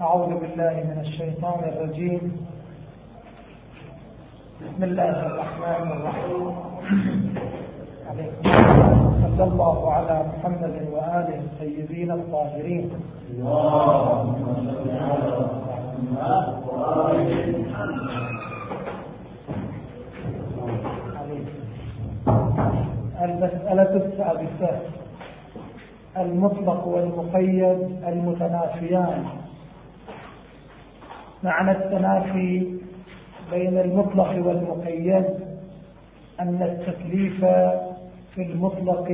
أعوذ بالله من الشيطان الرجيم. بسم الله الرحمن الرحيم. صلى الله على محمد وآله الطيبين الطاهرين. المسألة السادسة. المطلق والمقيد المتنافيان. معنى التنافي بين المطلق والمقيد أن التكليف في المطلق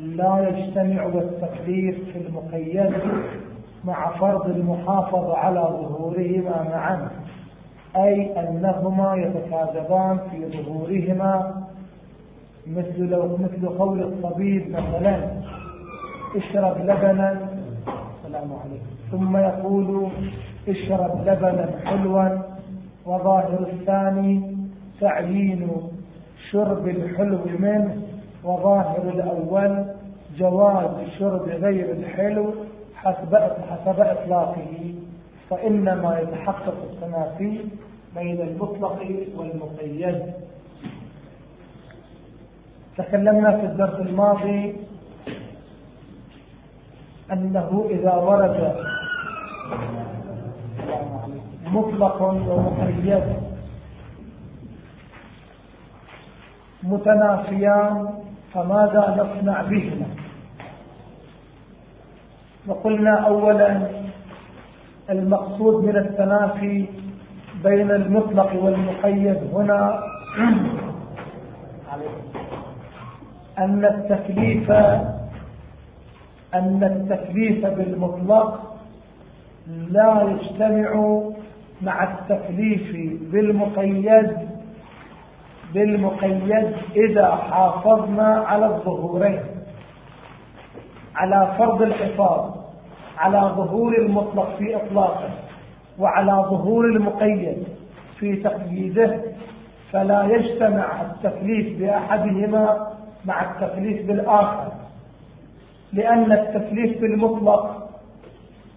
لا يجتمع والتكليف في المقيد مع فرض المحافظة على ظهورهما معا أي أنهما يتكاذبان في ظهورهما مثل لو مثل قول الطبيب مثلا اشرب لبنا. السلام عليكم. ثم يقول اشرب لبنا حلوا وظاهر الثاني تعيين شرب الحلو منه وظاهر الأول جواز شرب غير الحلو حسب حسب إطلاقه فإنما يتحقق التنافي بين المطلق والمقيد. تكلمنا في الدرس الماضي أنه إذا ورد مطلق ومقيد متنافيان فماذا نصنع بهما؟ وقلنا أولا المقصود من التنافي بين المطلق والمقيد هنا أن التكليف أن التكليف بالمطلق لا يجتمع مع التكليف بالمقيد بالمقيد إذا حافظنا على الظهورين على فرض الحفاظ على ظهور المطلق في إطلاقه وعلى ظهور المقيد في تقييده فلا يجتمع التكليف بأحدهما مع التكليف بالآخر لأن التكليف بالمطلق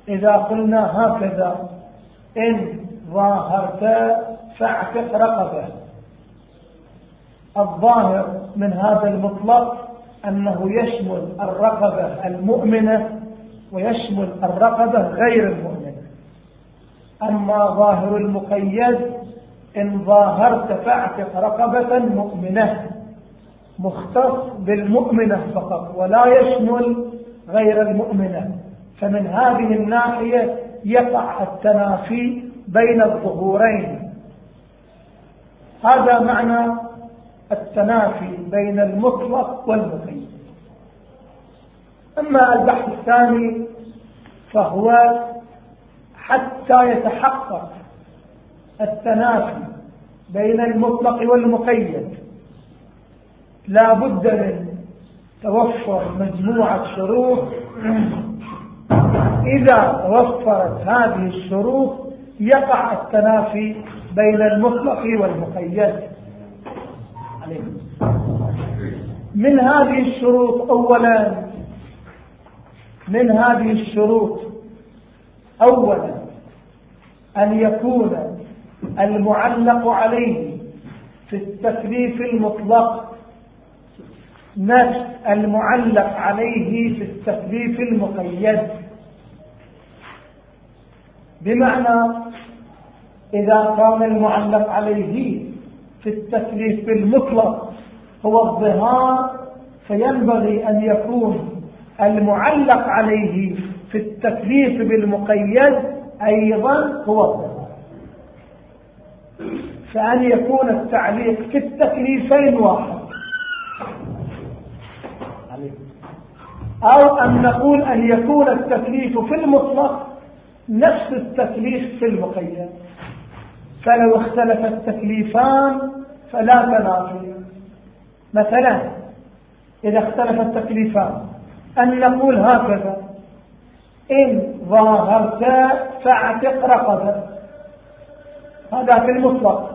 إذا قلنا هكذا إن ظاهرت فاعتق رقبة. الظاهر من هذا المطلق أنه يشمل الرقبة المؤمنة ويشمل الرقبة غير المؤمنة. أما ظاهر المقيد إن ظاهرت فاعتق رقبة مؤمنة مختص بالمؤمنة فقط ولا يشمل غير المؤمنة. فمن هذه الناحية يقع التنافي بين الظهورين. هذا معنى التنافي بين المطلق والمقيد. أما البحث الثاني فهو حتى يتحقق التنافي بين المطلق والمقيد. لا بد من توفر مجموعة شروط إذا توفرت هذه الشروط يقع التنافي بين المطلق والمقيد. من هذه الشروط أولا من هذه الشروط أولا أن يكون المعلق عليه في التكليف المطلق نفس المعلق عليه في التكليف المقيد. بمعنى إذا كان المعلق عليه في التكليف المطلق هو الظهار فينبغي أن يكون المعلق عليه في التكليف بالمقيد أيضا هو الظهار. فأن يكون التعليق في التكليفين واحد. أو أن نقول أن يكون التكليف في المطلق نفس التكليف في المقيد فلو اختلف التكليفان فلا تنافي. مثلا إذا اختلف التكليفان أن نقول هكذا إن ظاهرت فاعتق رقبة. هذا في المطلق.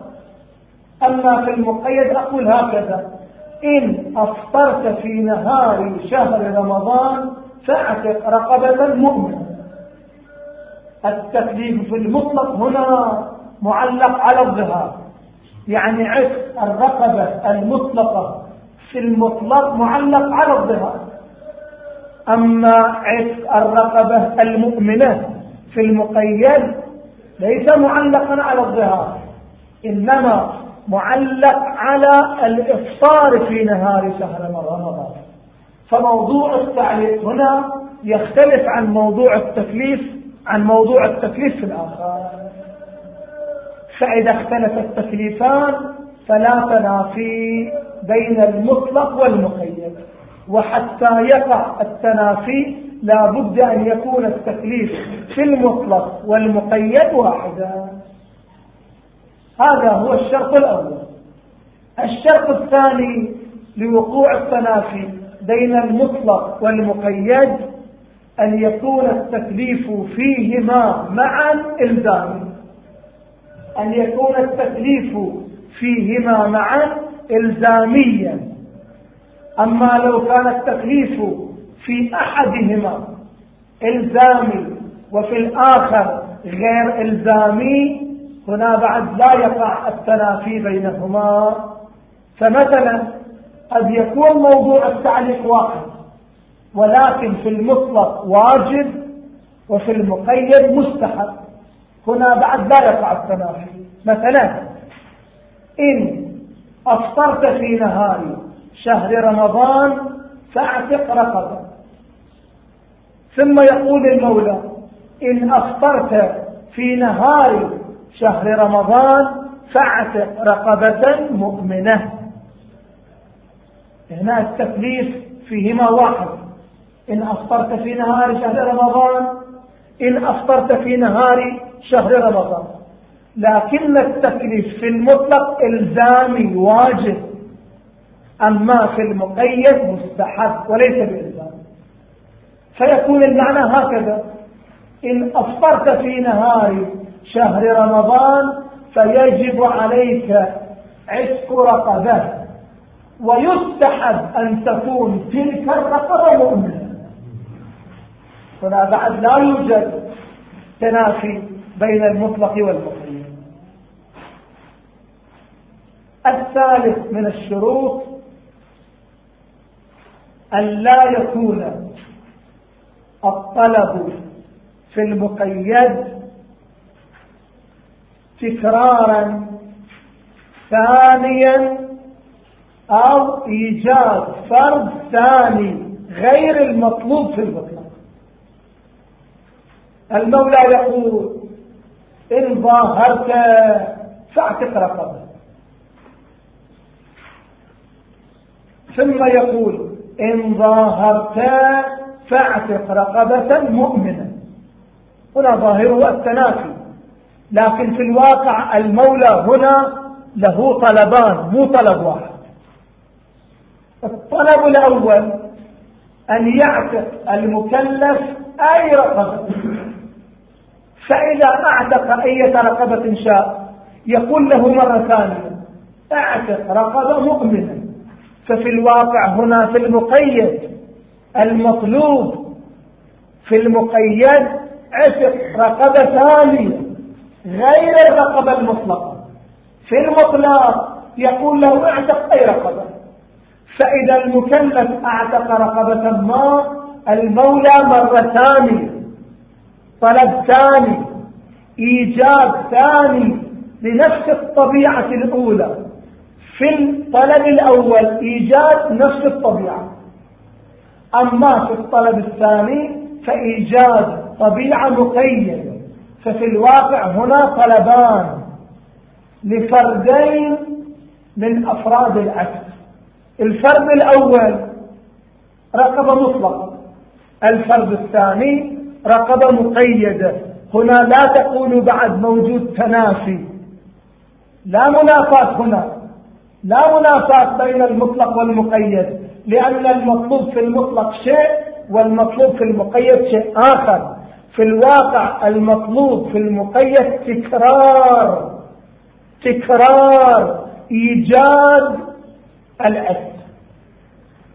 أما في المقيد أقول هكذا إن أفطرت في نهار شهر رمضان فاعتق رقبة مؤمنة. التكليف في المطلق هنا معلق على الظهار. يعني عتق الرقبة المطلقة في المطلق معلق على الظهار. أما عتق الرقبة المؤمنة في المقيد ليس معلقا على الظهار إنما معلق على الإفطار في نهار شهر رمضان. فموضوع التعليق هنا يختلف عن موضوع التكليف عن موضوع التكليف في الآخر. فإذا اختلف التكليفان فلا تنافي بين المطلق والمقيد. وحتى يقع التنافي لا بد أن يكون التكليف في المطلق والمقيد واحدا. هذا هو الشرط الأول. الشرط الثاني لوقوع التنافي بين المطلق والمقيد أن يكون التكليف فيهما معا إلزامي أن يكون التكليف فيهما معا إلزاميا. أما لو كان التكليف في أحدهما إلزامي وفي الآخر غير إلزامي هنا بعد لا يقع التنافي بينهما. فمثلا قد يكون موضوع التعليق واحد. ولكن في المطلق واجب وفي المقيد مستحب. هنا بعد لا يقع التنافي مثلا إن أفطرت في نهار شهر رمضان فاعتق رقبة. ثم يقول المولى إن أفطرت في نهار شهر رمضان فاعتق رقبة مؤمنة. هنا التكليف فيهما واحد. إن أفطرت في نهار شهر رمضان إن أفطرت في نهار شهر رمضان. لكن التكليف في المطلق إلزامي واجب. أما في المقيد مستحب وليس بإلزام. فيكون المعنى هكذا. إن أفطرت في نهار شهر رمضان فيجب عليك عتق رقبة. ويستحب أن تكون تلك الرقبة مؤمنة. هنا بعد لا يوجد تنافي بين المطلق والمقيد الثالث من الشروط أن لا يكون الطلب في المقيد تكرارا ثانيا أو إيجاد فرد ثاني غير المطلوب في المطلق المولى يقول إن ظاهرت فاعتق رقبة. ثم يقول إن ظاهرت فاعتق رقبة مؤمنة. هنا ظاهره التنافي لكن في الواقع المولى هنا له طلبان مو طلب واحد. الطلب الأول أن يعتق المكلف أي رقبة. فإذا أعتق أي رقبة شاء يقول له مرة ثانية أعتق رقبة مؤمنة. ففي الواقع هنا في المقيد المطلوب في المقيد عتق رقبة ثانية غير الرقبة المطلقة. في المطلق يقول له أعتق أي رقبة. فإذا المكلف أعتق رقبة ما المولى مرة ثانية. طلب ثاني إيجاد ثاني لنفس الطبيعة الأولى. في الطلب الأول إيجاد نفس الطبيعة. أما في الطلب الثاني فإيجاد طبيعة مقيدة. ففي الواقع هنا طلبان لفردين من أفراد العكس. الفرد الأول رقبة مطلقة الفرد الثاني رقبة مقيدة. هنا لا تقول بعد موجود تنافي. لا منافاة هنا. لا منافاة بين المطلق والمقيد. لأن المطلوب في المطلق شيء والمطلوب في المقيد شيء آخر. في الواقع المطلوب في المقيد تكرار. تكرار. إيجاد الأسد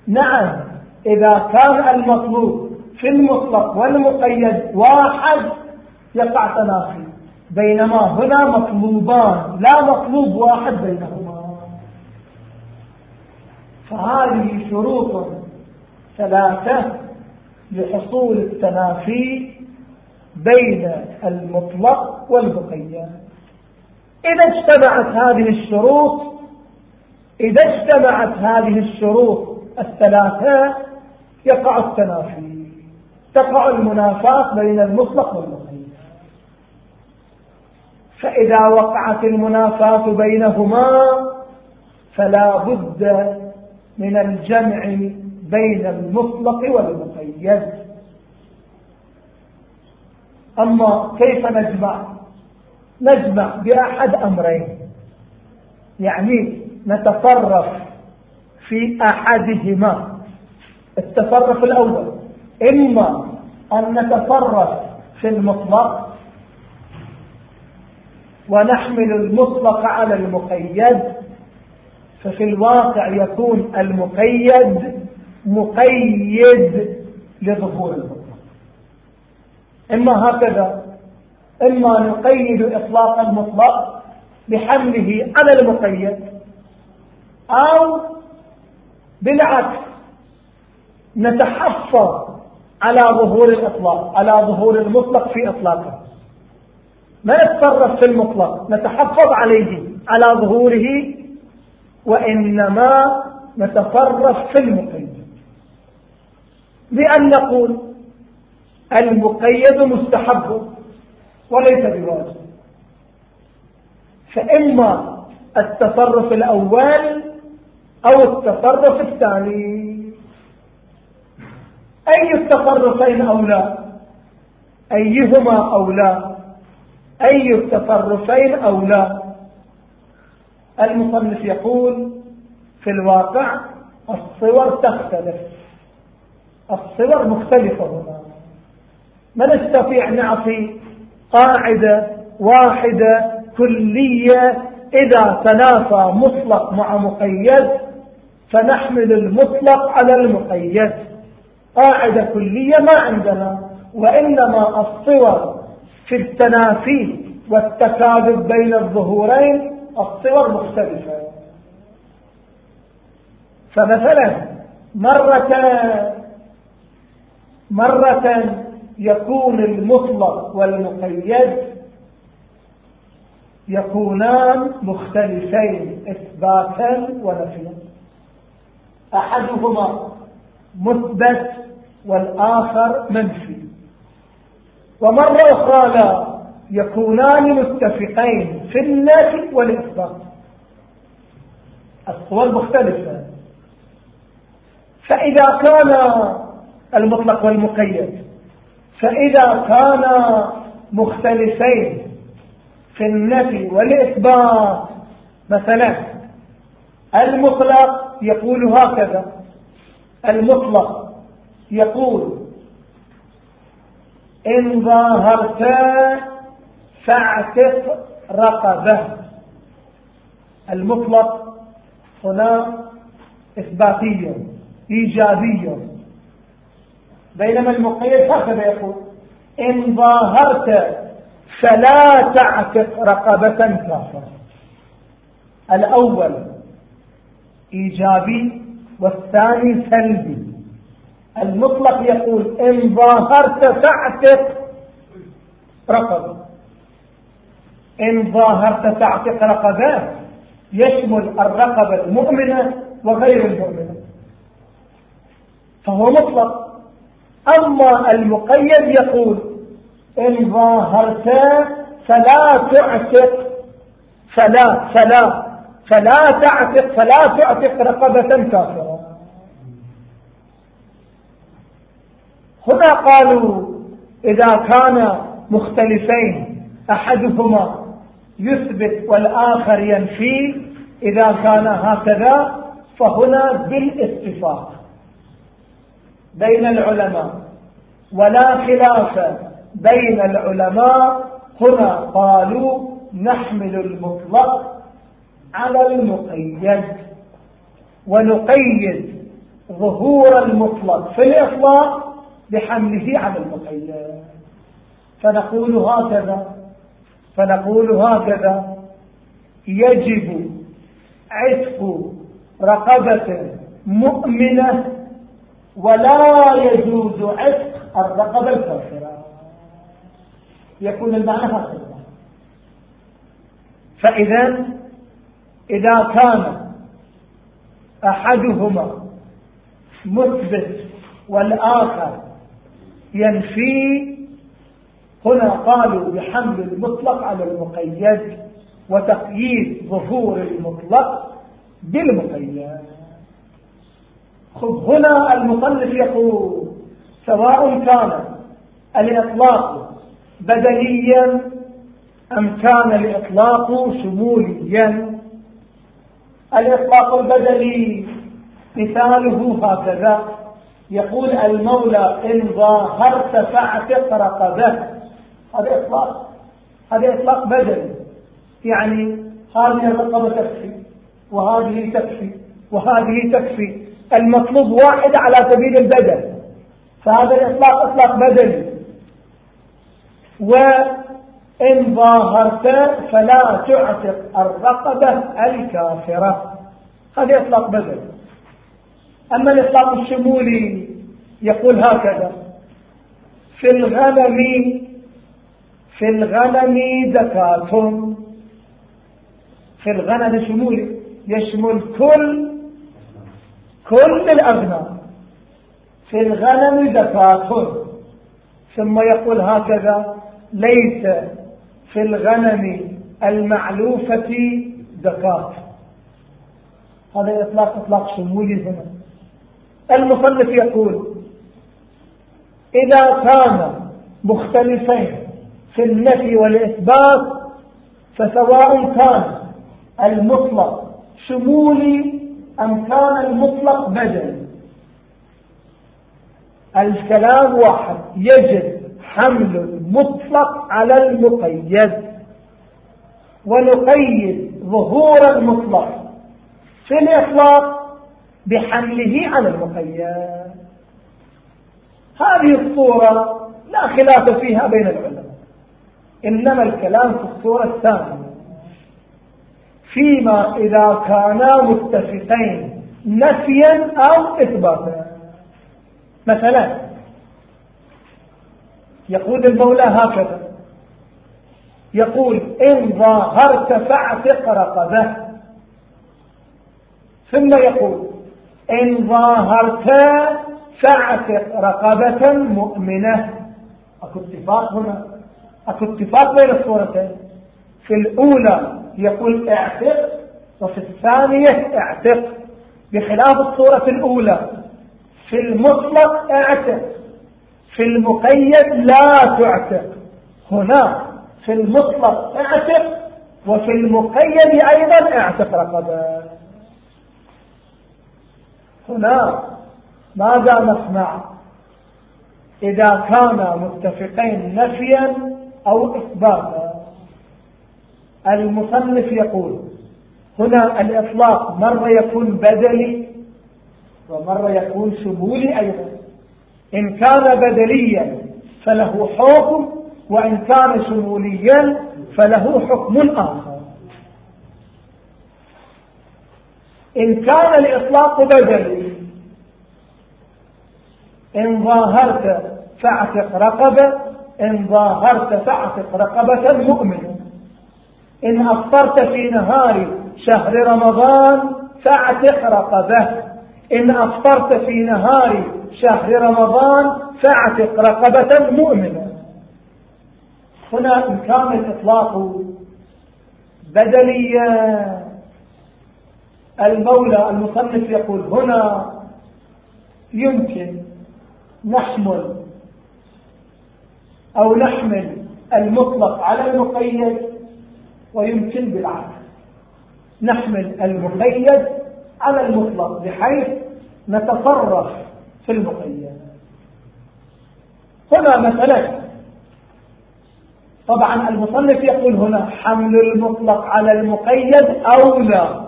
نعم إذا كان المطلوب في المطلق والمقيد واحد يقع تنافي بينما هنا مطلوبان لا مطلوب واحد بينهما. فهذه شروط ثلاثة لحصول التنافي بين المطلق والمقيد. إذا اجتمعت هذه الشروط إذا اجتمعت هذه الشروط الثلاثة يقع التنافي. تقع المنافاة بين المطلق والمقيد فإذا وقعت المنافاة بينهما فلا بد من الجمع بين المطلق والمقيد. أما كيف نجمع؟ نجمع بأحد أمرين. يعني نتصرف في أحدهما. التصرف الأول. إما أن نتصرف في المطلق ونحمل المطلق على المقيد ففي الواقع يكون المقيد مقيد لظهور المطلق. إما هكذا إما نقيد إطلاق المطلق بحمله على المقيد أو بالعكس نتحفظ على ظهور الإطلاق على ظهور المطلق في إطلاقه. ما نتصرف في المطلق نتحفظ عليه على ظهوره وإنما نتصرف في المقيد. بأن نقول المقيد مستحب وليس بواجب. فإما التصرف الأول أو التصرف الثاني. أي التصرفين أولى أيهما أولى أي التصرفين أولى المصنف يقول في الواقع الصور تختلف. الصور مختلفة هنا. ما نستطيع نعطي قاعدة واحدة كلية إذا تنافى مطلق مع مقيد فنحمل المطلق على المقيد. قاعدة كلية ما عندنا وإنما الصور في التنافي والتكاذب بين الظهورين الصور مختلفة. فمثلا مرة مرة يكون المطلق والمقيد يكونان مختلفين إثباتا ونفيا. أحدهما مثبت والآخر منفي. ومرة أخرى لا يكونان متفقين في النفي والإثبات. الصور مختلفة فإذا كان المطلق والمقيد فإذا كانا مختلفين في النفي والإثبات مثلا المطلق يقول هكذا المطلق يقول إن ظاهرت فاعتق رقبة. المطلق هنا إثباتي إيجابي بينما المقيد هكذا يقول إن ظاهرت فلا تعتق رقبة كافرة. الأول إيجابي والثاني سلبي. المطلق يقول إن ظاهرت فاعتق رقبة إن ظاهرت تعتق رقبة يشمل الرقبة المؤمنة وغير المؤمنة. فهو مطلق. أما المقيد يقول إن ظاهرت فلا تعتق. فلا فلا فلا تعتق فلا تعتق رقبة كافرة. هنا قالوا إذا كان مختلفين أحدهما يثبت والآخر ينفي إذا كان هكذا فهنا بالاتفاق بين العلماء ولا خلاف بين العلماء. هنا قالوا نحمل المطلق على المقيد ونقيد ظهور المطلق في الإطلاق بحمله على المقيد. فنقول هكذا فنقول هكذا. يجب عتق رقبة مؤمنة ولا يجوز عتق الرقبة الكافرة. يكون المعنى هكذا. فإذا إذا كان أحدهما مثبت والآخر ينفي. هنا قالوا بحمل المطلق على المقيد وتقييد ظهور المطلق بالمقيد. خذ هنا المصنف يقول سواء كان الإطلاق بدليا أم كان الإطلاق شموليا. الإطلاق البدلي مثاله هكذا. يقول المولى إن ظاهرت فاعتق رقبه هذا إطلاق. هذا إطلاق بدلي يعني هذه الرقبة تكفي وهذه تكفي وهذه تكفي. المطلوب واحد على سبيل البدل فهذا الإطلاق إطلاق بدلي وإن ظاهرت فلا تعتق الرقبة الكافرة. هذا إطلاق بدل أما الإطلاق الشمولي يقول هكذا في الغنم في الغنم زكاة. في الغنم شمولي يشمل كل كل الأغنام. في الغنم زكاة. ثم يقول هكذا ليس في الغنم المعلوفة زكاة. هذا إطلاق إطلاق شمولي هنا. المصنف يقول إذا كان مختلفين في النفي والإثبات فسواء كان المطلق شمولي أم كان المطلق بدل. الكلام واحد يجب حمل المطلق على المقيد ونقيد ظهور المطلق في الإطلاق بحمله على المقيد هذه الصورة لا خلاف فيها بين العلماء إنما الكلام في الصورة الثانية. فيما إذا كانا متفقين نفيا أو إثباتا. مثلا يقول المولى هكذا يقول إن ظاهرت فاعتق رقبة. ثم يقول إن ظاهرت فاعتق رقبة مؤمنة. أكو اتفاق هنا. أكو اتفاق بين الصورتين. في الأولى يقول اعتق وفي الثانية اعتق. بخلاف الصورة الأولى. في المطلق اعتق. في المقيد لا تعتق. هنا في المطلق اعتق وفي المقيد أيضا اعتق رقبة. هنا ماذا نصنع؟ إذا كانا متفقين نفيا أو إثباتا. المصنف يقول هنا الإطلاق مرة يكون بدلي ومرة يكون شمولي أيضا. إن كان بدليا فله حكم وإن كان شموليا فله حكم آخر. إن كان الإطلاق بدلي إن ظاهرت فاعتق رقبة إن ظاهرت فاعتق رقبة مؤمنة إن أفطرت في نهار شهر رمضان فاعتق رقبة. إن أفطرت في نهار شهر رمضان فاعتق رقبة مؤمنة هنا إن كان الإطلاق بدليا. المولى المصنف يقول هنا يمكن نحمل أو نحمل المطلق على المقيد ويمكن بالعكس. نحمل المقيد على المطلق بحيث نتصرف في المقيد. هنا مثلا طبعا المصنف يقول هنا حمل المطلق على المقيد أولى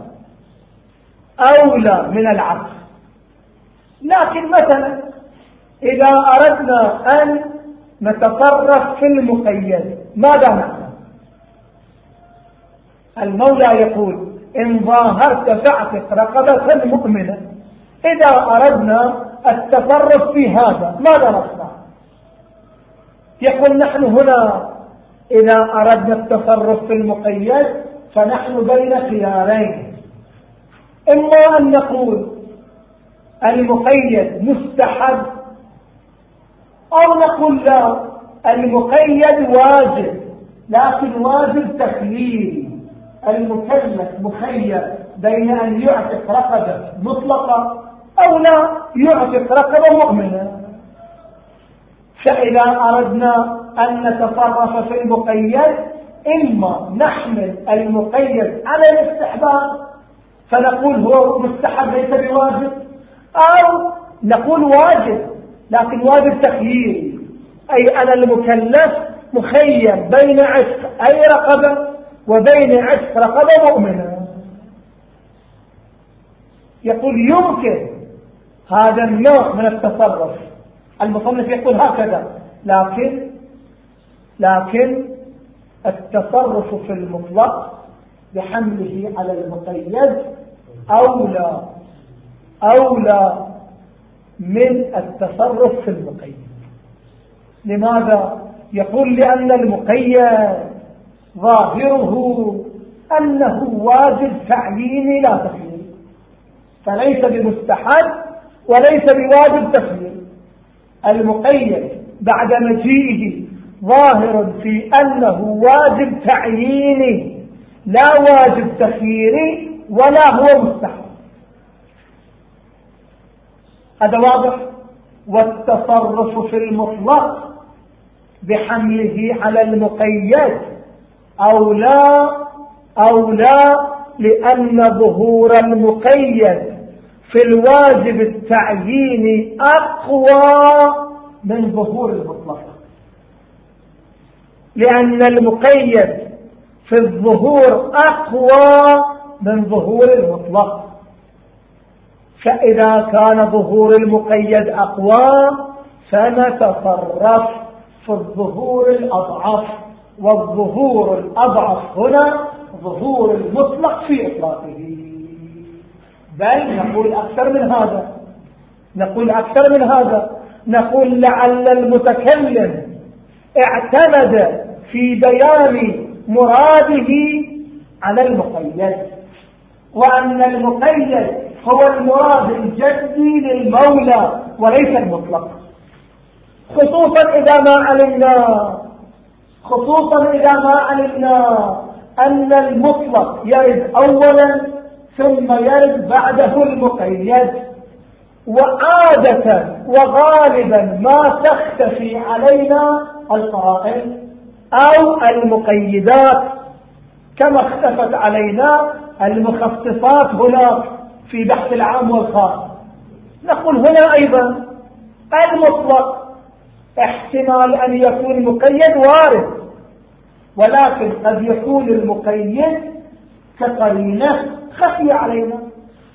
أولى من العكس لكن مثلا إذا أردنا أن نتصرف في المقيد ماذا نعمل؟ المولى يقول إن ظاهرت فاعتق رقبة مؤمنة. إذا أردنا التصرف في هذا ماذا نصنع؟ يقول نحن هنا إذا أردنا التصرف في المقيد فنحن بين خيارين. إما أن نقول المقيد مستحب أو نقول لا المقيد واجب لكن واجب تخييري المكلف مخير بين أن يعتق رقبة مطلقة أو لا يعتق رقبة مؤمنة. فإذا أردنا أن نتصرف في المقيد إما نحمل المقيد على الاستحباب فنقول هو مستحب ليس بواجب. أو نقول واجب لكن واجب تخيير أي أنا المكلف مخير بين عشق أي رقبة وبين عشق رقبة مؤمنة. يقول يمكن هذا النوع من التصرف. المصنف يقول هكذا. لكن لكن التصرف في المطلق بحمله على المقيد أولى أولى من التصرف في المقيد. لماذا؟ يقول لأن المقيد ظاهره أنه واجب تعييني لا تخيير فليس بمستحب وليس بواجب تخيير المقيد بعد مجيئه ظاهر في أنه واجب تعييني لا واجب تخييري ولا هو مستحب. هذا واضح؟ والتصرف في المطلق بحمله على المقيد أو لا أو لا لأن ظهور المقيد في الواجب التعييني أقوى من ظهور المطلق. لأن المقيد في الظهور أقوى من ظهور المطلق. فإذا كان ظهور المقيد أقوى فنتصرف في الظهور الأضعف. والظهور الأضعف هنا ظهور المطلق في إطلاقه. بل نقول أكثر من هذا. نقول أكثر من هذا. نقول لعل المتكلم اعتمد في بيان مراده على المقيد. وأن المقيد هو المراد الجدي للمولى وليس المطلق. خصوصا إذا ما علمنا خصوصا إذا ما علمنا أن المطلق يرد أولا ثم يرد بعده المقيد. وعادة وغالبا ما تختفي علينا القرائن أو المقيدات كما اختفت علينا المخصصات هناك في بحث العام والخاص نقول هنا أيضا المطلق احتمال أن يكون مقيد وارد ولكن قد يكون المقيد كقرينة خفي علينا.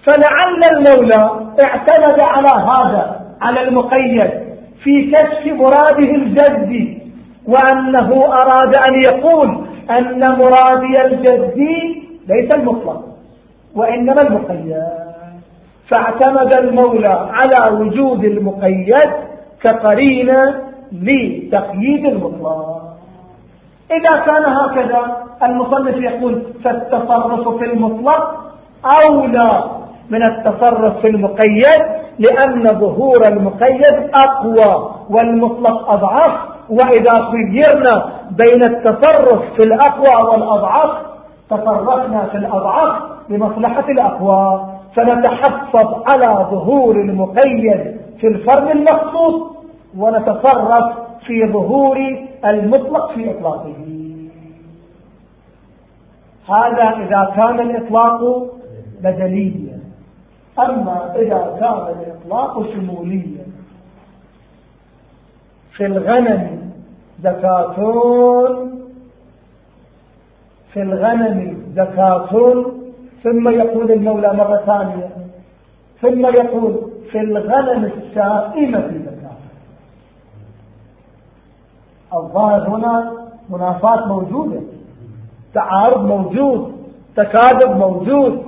فلعل المولى اعتمد على هذا على المقيد في كشف مراده الجدي وأنه أراد أن يقول أن مرادي الجدي ليس المطلق وإنما المقيد. فاعتمد المولى على وجود المقيد كقرينة لتقييد المطلق. إذا كان هكذا المصنف يقول فالتصرف في المطلق أولى من التصرف في المقيد لأن ظهور المقيد أقوى والمطلق أضعف. وإذا خيرنا بين التصرف في الأقوى والأضعف تصرفنا في الأضعف لمصلحة الأقوى فنتحفظ على ظهور المقيد في الفرد المخصوص ونتصرف في ظهور المطلق في إطلاقه. هذا إذا كان الإطلاق بدليا أما إذا كان الإطلاق شموليا. في الغنم زكاة في الغنم زكاة ثم يقول المولى مرة ثانية ثم يقول في الغنم السائمة زكاة. الظاهر هنا منافات موجودة تعارض موجود تكاذب موجود.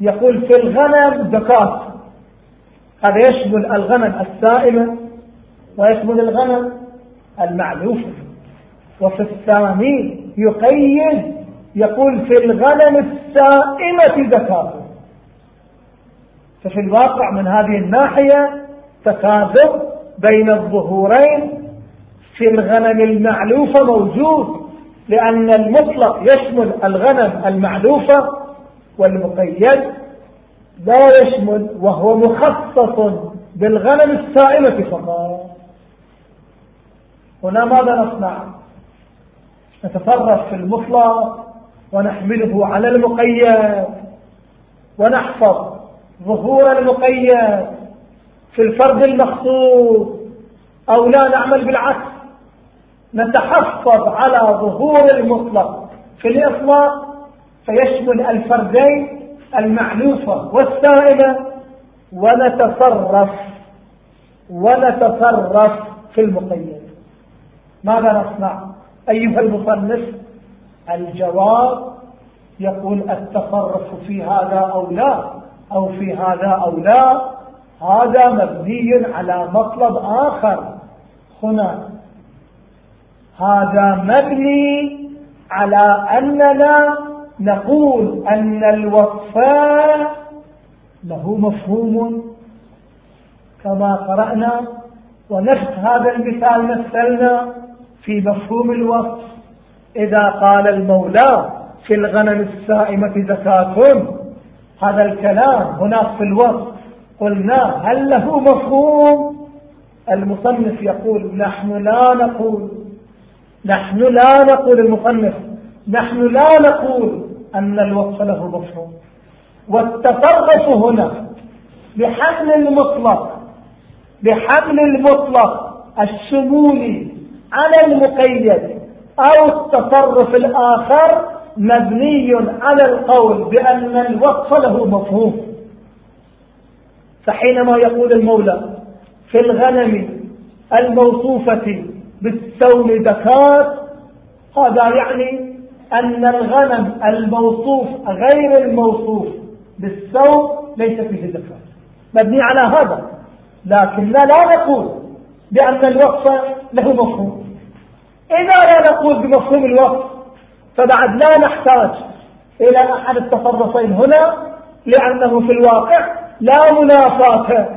يقول في الغنم زكاة. هذا يشمل الغنم السائمة ويشمل الغنم المعلوفة. وفي الثاني يقيد يقول في الغنم السائمة زكاة. ففي الواقع من هذه الناحية تكاذب بين الظهورين في الغنم المعلوفة موجود لأن المطلق يشمل الغنم المعلوفة والمقيد لا يشمل وهو مخصص بالغنم السائمة فقط. هنا ماذا نصنع؟ نتصرف في المطلق ونحمله على المقيد ونحفظ ظهور المقيد في الفرد المخصوص. أو لا نعمل بالعكس نتحفظ على ظهور المطلق في الإطلاق فيشمل الفردين المعلوفة والسائمة. ونتصرف ونتصرف في المقيد ماذا نصنع أيها المصنف؟ الجواب يقول التصرف في هذا أو لا أو في هذا أو لا. هذا مبني على مطلب آخر. هنا هذا مبني على أننا نقول أن الوصفان له مفهوم. كما قرأنا ونفس هذا المثال مثلنا في مفهوم الوصف. إذا قال المولى في الغنم السائمة زكاة. هذا الكلام هناك في الوصف قلنا هل له مفهوم؟ المصنف يقول نحن لا نقول. نحن لا نقول المصنف. نحن لا نقول أن الوصف له مفهوم. والتصرف هنا بحمل المطلق بحمل المطلق الشمولي على المقيد. أو التصرف الآخر مبني على القول بأن الوصف له مفهوم. فحينما يقول المولى في الغنم الموصوفة بالسوم زكاة هذا يعني أن الغنم الموصوف غير الموصوف بالسوم ليس فيه زكاة. مبني على هذا. لكن لا نقول بأن الوقف له مفهوم. إذا لا نقول بمفهوم الوقف فبعد لا نحتاج إلى أحد التصرفين هنا لأنه في الواقع لا منافاة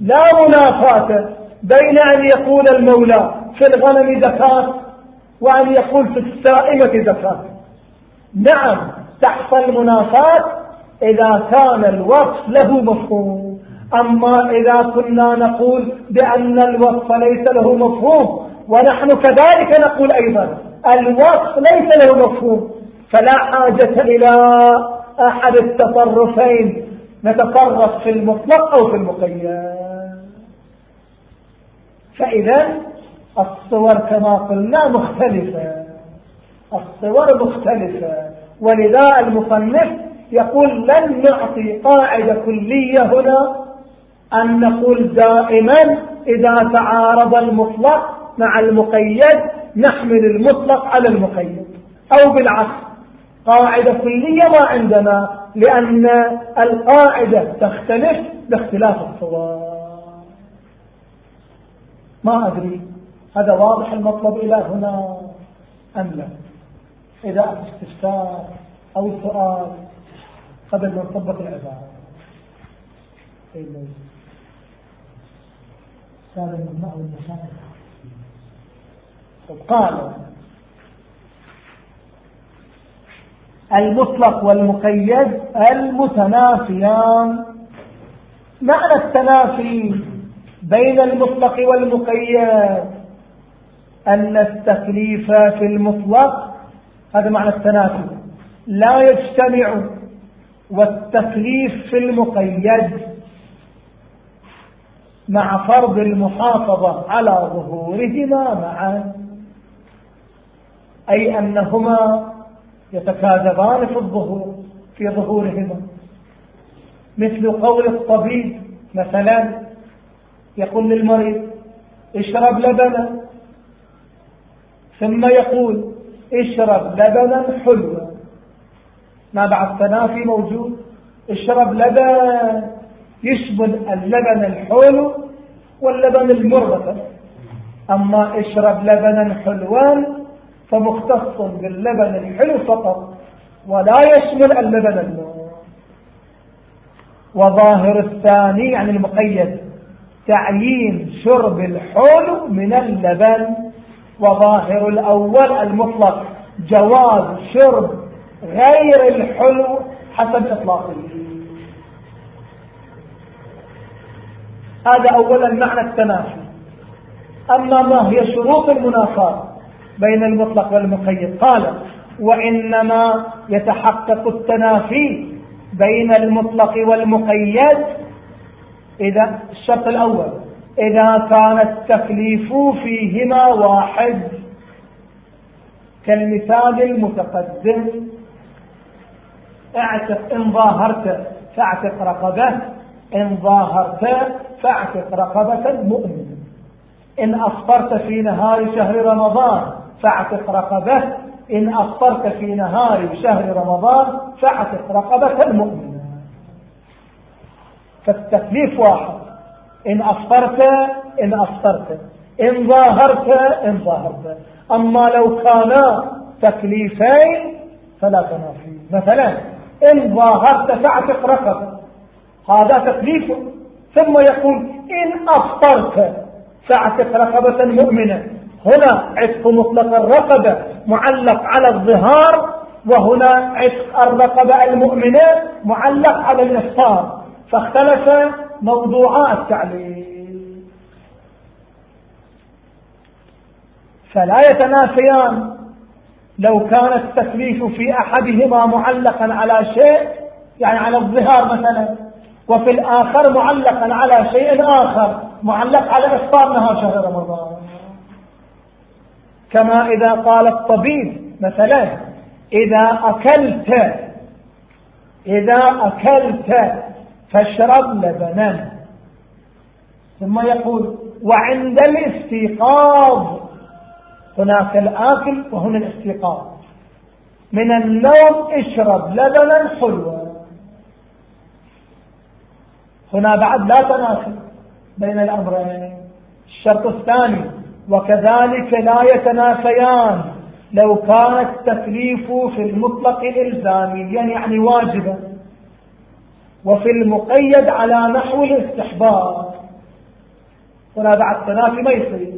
لا منافاة بين أن يقول المولى في الغنم زكاة وأن يقول في السائمة زكاة. نعم تحصل منافاة إذا كان الوصف له مفهوم. أما إذا كنا نقول بأن الوصف ليس له مفهوم ونحن كذلك نقول أيضا الوصف ليس له مفهوم فلا حاجة إلى أحد التصرفين نتصرف في المطلق أو في المقيد. فإذا الصور كما قلنا مختلفة الصور مختلفة ولذا المصنف يقول لن نعطي قاعدة كلية هنا أن نقول دائما إذا تعارض المطلق مع المقيد نحمل المطلق على المقيد. أو بالعكس قاعدة كلية ما عندنا لأن القاعدة تختلف باختلاف الصور. ما أدري هذا واضح المطلب إلى هنا أم لا؟ إذا استفسار أو سؤال قبل ما نطبق العبارة. هذا المبنى قال المطلق والمقيد المتنافيان. معنى التنافي بين المطلق والمقيد أن التكليف في المطلق هذا معنى التنافي لا يجتمع والتكليف في المقيد مع فرض المحافظة على ظهورهما معا. أي أنهما يتكاذبان في الظهور في ظهورهما. مثل قول الطبيب مثلا يقول للمريض اشرب لبنا. ثم يقول اشرب لبنا حلوا. ما بعد تنافي موجود اشرب لبن يشمل اللبن الحلو واللبن المر أما اشرب لبنا حلوا فمختص باللبن الحلو فقط ولا يشمل اللبن المر وظاهر الثاني يعني المقيد تعيين شرب الحلو من اللبن. وظاهر الأول المطلق جواز شرب غير الحلو حسب إطلاقه. هذا أولا معنى التنافي. أما ما هي شروط المنافاة بين المطلق والمقيد. قال وإنما يتحقق التنافي بين المطلق والمقيد إذا الشرط الأول إذا كان التكليف فيهما واحد كالمثال المتقدم. اعتق إن ظاهرت فاعتق رقبة إن ظاهرت فاعتق رقبة مؤمنة إن أفطرت في نهار شهر رمضان فاعتق رقبة. إن أفطرت في نهار شهر رمضان فاعتق رقبة مؤمنة فالتكليف واحد. إن أفطرت إن أفطرت. إن ظاهرت إن ظاهرت. أما لو كانا تكليفين فلا تنافي. مثلا إن ظاهرت فاعتق رقبة هذا تكليف. ثم يقول إن أفطرت فاعتق رقبة مؤمنة. هنا عتق مطلق الرقبة معلق على الظهار وهنا عتق الرقبة المؤمنة معلق على الإفطار. فاختلف موضوعا التعليل. فلا يتنافيان. لو كان التكليف في أحدهما معلقا على شيء يعني على الظهار مثلا وفي الآخر معلقا على شيء آخر معلق على إفطار نهار شهر رمضان. كما إذا قال الطبيب مثلا إذا أكلت إذا أكلت فاشرب لبنا. ثم يقول وعند الاستيقاظ. هناك الآكل وهنا الاستيقاظ. من النوم اشرب لبنا حلوا. هنا بعد لا تناسب بين الأمرين. الشرط الثاني وكذلك لا يتنافيان. لو كان التكليف في المطلق إلزاميا يعني واجبا. وفي المقيد على نحو الاستحباب. هنا بعد تنافي ما يصير.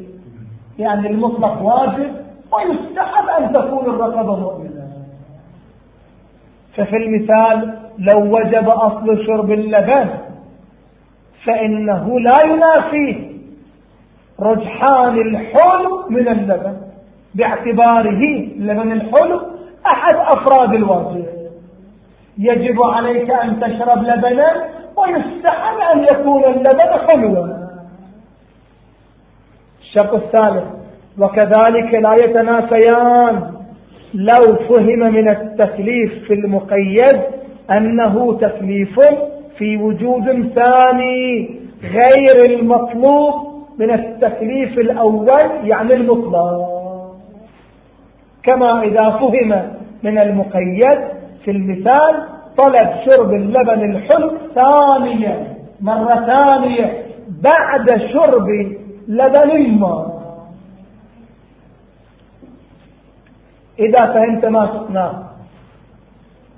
يعني المطلق واجب ويستحب أن تكون الرقبة مؤمنة. ففي المثال لو وجب أصل شرب اللبن فإنه لا ينافيه. رجحان الحلو من اللبن. باعتباره اللبن الحلو أحد أفراد الواجب. يجب عليك أن تشرب لبنا ويستحب أن يكون اللبن حلوا. الشرط الثالث وكذلك لا يتنافيان. لو فهم من التكليف في المقيد أنه تكليف في وجود ثاني غير المطلوب من التكليف الأول يعني المطلق. كما إذا فهم من المقيد في المثال طلب شرب اللبن الحلو ثانية مرة ثانية بعد شرب لبن الماء. إذا فهمت ما سقناه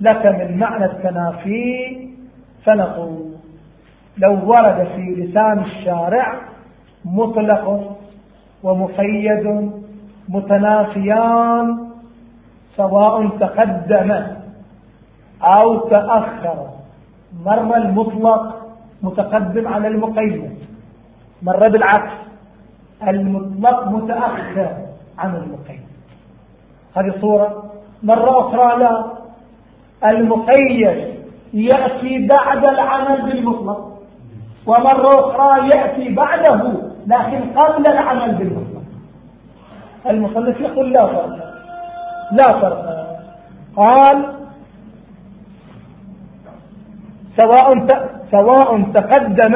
لك من معنى التنافي فنقول لو ورد في لسان الشارع مطلق ومقيد متنافيان سواء تقدم أو تأخر. مر المطلق متقدم على المقيد. مر بالعكس المطلق متأخر عن المقيد. هذه صورة. مرة أخرى لا. المقيد يأتي بعد العمل بالمطلق ومرة أخرى يأتي بعده لكن قبل العمل بالمطلق. المصنف يقول لا فرق. لا فرق. قال سواء سواء تقدم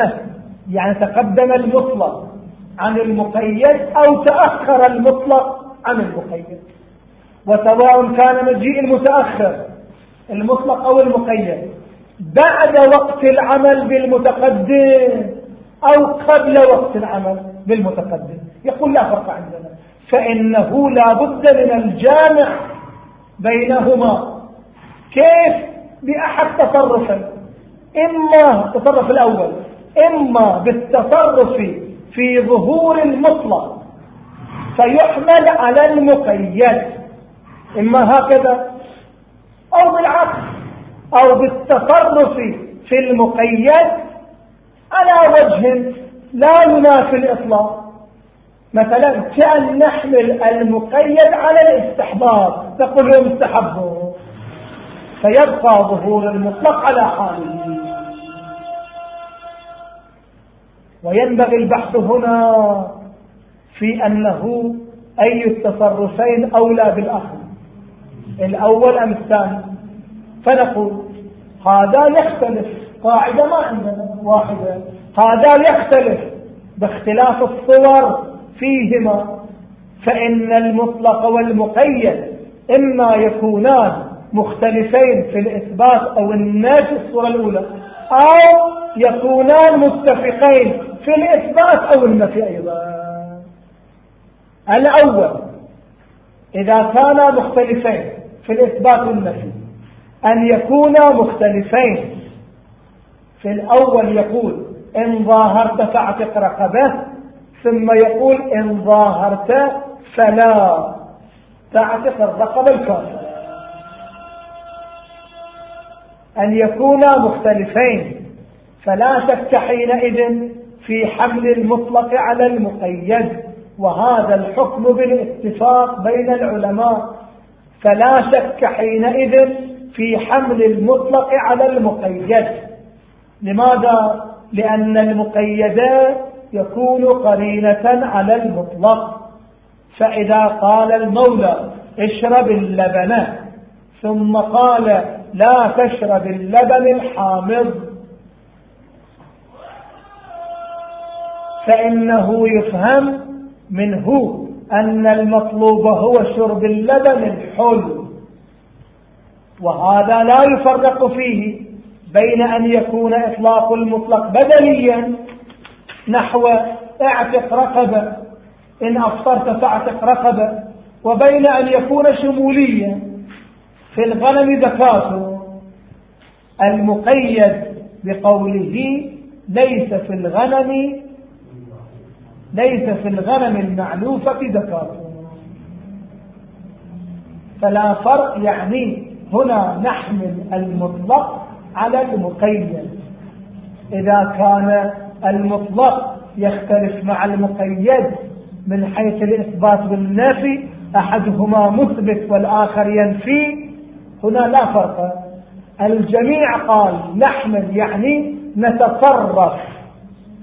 يعني تقدم المطلق عن المقيد أو تأخر المطلق عن المقيد. وسواء كان مجيء المتأخر المطلق أو المقيد. بعد وقت العمل بالمتقدم أو قبل وقت العمل بالمتقدم يقول لا فرق عندنا فإنه لا بد من الجامع بينهما. كيف؟ بأحد تصرفين إما التصرف الأول إما بالتصرف في ظهور المطلق. فيحمل على المقيد. إما هكذا. أو بالعكس أو بالتصرف في المقيد على وجه لا ينافي الإطلاق. مثلا كأن نحمل المقيد على الاستحباب تقول له مستحب فيبقى ظهور المطلق على حاله. وينبغي البحث هنا في أنه أي التصرفين أولى بالأخذ الأول أم الثاني؟ فنقول هذا يختلف قاعدة ما عندنا. واحدة. هذا يختلف باختلاف الصور فيهما. فإن المطلق والمقيد إما يكونان مختلفين في الإثبات أو النفي الصورة الأولى أو يكونان متفقين في الإثبات أو النفي أيضا. الأول إذا كانا مختلفين في الإثبات والنفي أن يكونا مختلفين في الأول يقول إن ظاهرت فاعتق رقبه ثم يقول إن ظاهرت فلا. تعتق الرقبة الكافرة أن يكونا مختلفين. فلا شك حينئذ في حمل المطلق على المقيد. وهذا الحكم بالاتفاق بين العلماء. فلا شك حينئذ في حمل المطلق على المقيد. لماذا؟ لأن المقيد يكون قرينة على المطلق. فإذا قال المولى اشرب اللبن ثم قال لا تشرب اللبن الحامض فإنه يفهم منه أن المطلوب هو شرب اللبن الحلو. وهذا لا يفرق فيه. بين أن يكون إطلاق المطلق بدليا نحو اعتق رقبة إن أفطرت فاعتق رقبة. وبين أن يكون شموليا في الغنم زكاته. المقيد بقوله ليس في الغنم ليس في الغنم المعلوفة زكاته فلا فرق يعني هنا نحمل المطلق على المقيد. إذا كان المطلق يختلف مع المقيد من حيث الإثبات والنفي أحدهما مثبت والآخر ينفي هنا لا فرق. الجميع قال نحمل يعني نتصرف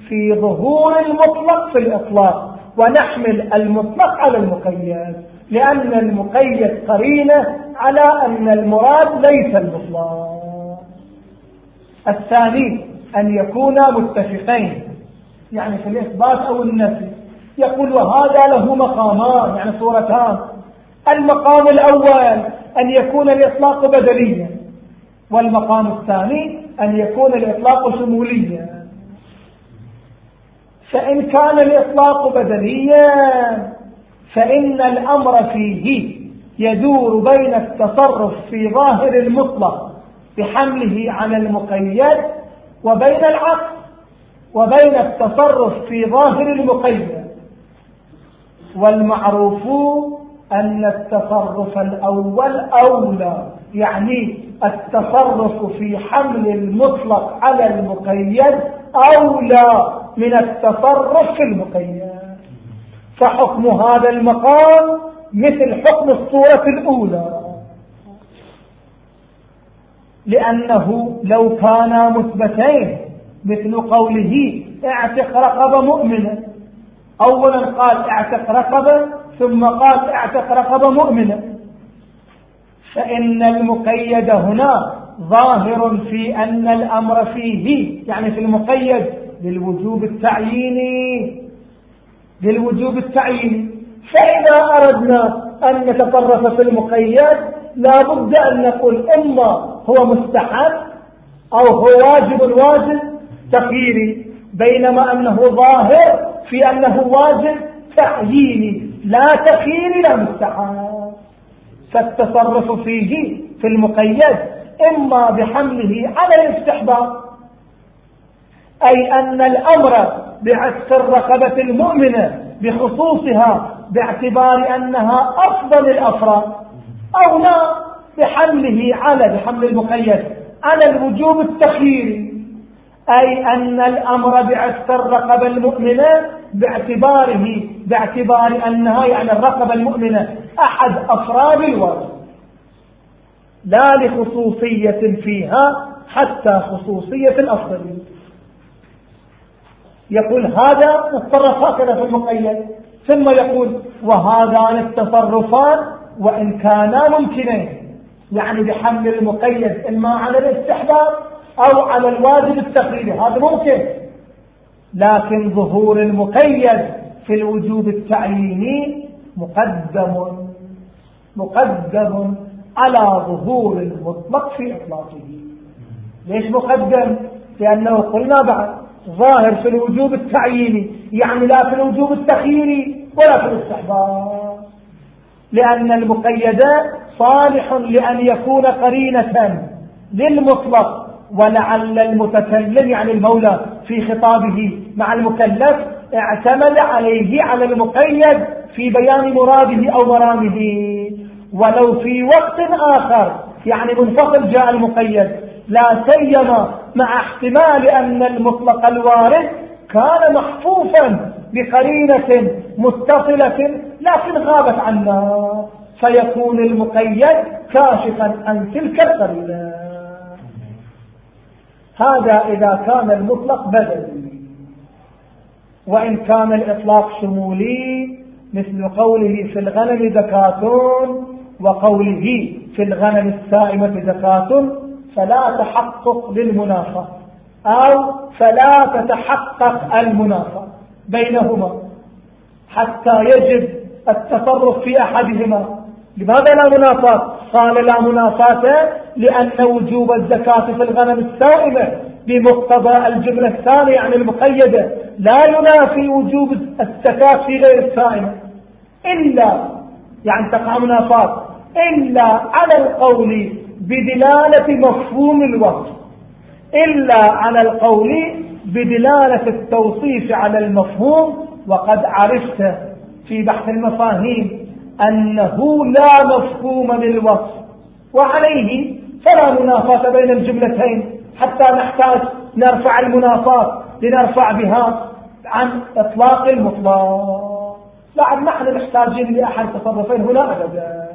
في ظهور المطلق في الإطلاق ونحمل المطلق على المقيد لأن المقيد قرينة على أن المراد ليس المطلق. الثاني أن يكونا متفقين. يعني في الإثبات أو النفي. يقول وهذا له مقامان يعني صورتان. المقام الأول أن يكون الإطلاق بدليا. والمقام الثاني أن يكون الإطلاق شموليا. فإن كان الإطلاق بدليا فإن الأمر فيه يدور بين التصرف في ظاهر المطلق بحمله على المقيد وبين العقل وبين التصرف في ظاهر المقيد. والمعروف أن التصرف الأول أولى يعني التصرف في حمل المطلق على المقيد أولى من التصرف في المقيد. فحكم هذا المقام مثل حكم الصورة الأولى. لأنه لو كانا مثبتين مثل قوله اعتق رقبة مؤمنة أولا قال اعتق رقبة ثم قال اعتق رقبة مؤمنة فإن المقيد هنا ظاهر في أن الأمر فيه يعني في المقيد للوجوب التعييني للوجوب التعييني فإذا أردنا أن نتصرف في المقيد لا بد أن نقول إما هو مستحب أو هو واجب واجب تخييري بينما أنه ظاهر في أنه واجب تعييني لا تخييري لا مستحب. فالتصرف فيه في المقيد إما بحمله على الاستحباب أي أن الأمر بعث الرقبة المؤمنة بخصوصها باعتبار أنها أفضل الأفراد. أو لا بحمله على بحمل المقيد على الوجوب التخييري. أي أن الأمر بعث الرقبة المؤمنة باعتباره باعتبار أنها يعني الرقبة المؤمنة أحد أفراد الواجب لا لخصوصية فيها حتى خصوصية الأفضلية يقول هذا هكذا في المقيد ثم يقول وهذان التصرفان وإن كانا ممكنين يعني بحمل المقيد إما على الاستحباب أو على الواجب التقليدي هذا ممكن. لكن ظهور المقيد في الوجوب التعييني مقدم مقدم على ظهور المطلق في إطلاقه. ليش مقدم؟ لأنه قلنا بعد ظاهر في الوجوب التعييني يعني لا في الوجوب التخييري ولا في الاستحباب. لأن المقيد صالح لأن يكون قرينة للمطلق ولعل المتكلم يعني المولى في خطابه مع المكلف اعتمد عليه على المقيد في بيان مراده أو مرامه ولو في وقت آخر يعني منفصل جاء المقيد لا سيما مع احتمال أن المطلق الوارد كان محفوفا بقرينة متصلة لكن غابت عنا. فيكون المقيد كاشفا عن تلك القرينة. هذا إذا كان المطلق بدلي. وإن كان الإطلاق شمولي مثل قوله في الغنم زكاة وقوله في الغنم السائمة زكاة فلا تحقق للمنافاة أو فلا تتحقق المنافاة بينهما حتى يجب التصرف في أحدهما. لماذا لا منافاة؟ قال لا منافاة لأن وجوب الزكاة في الغنم السائمة بمقتضى الجملة الثانية يعني المقيدة لا ينافي وجوب الزكاة في غير السائمة إلا يعني تقع منافاة إلا على القول بدلالة مفهوم الوصف إلا على القول بدلالة التوصيف على المفهوم وقد عرفت في بحث المفاهيم أنه لا مفهوم للوصف وعليه فلا منافاة بين الجملتين حتى نحتاج نرفع المنافاة لنرفع بها عن إطلاق المطلق. بعد نحن محتاجين لأحد تصرفين هنا أبدا.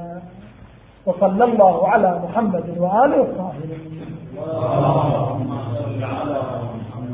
وصلى الله على محمد وآله الطاهرين.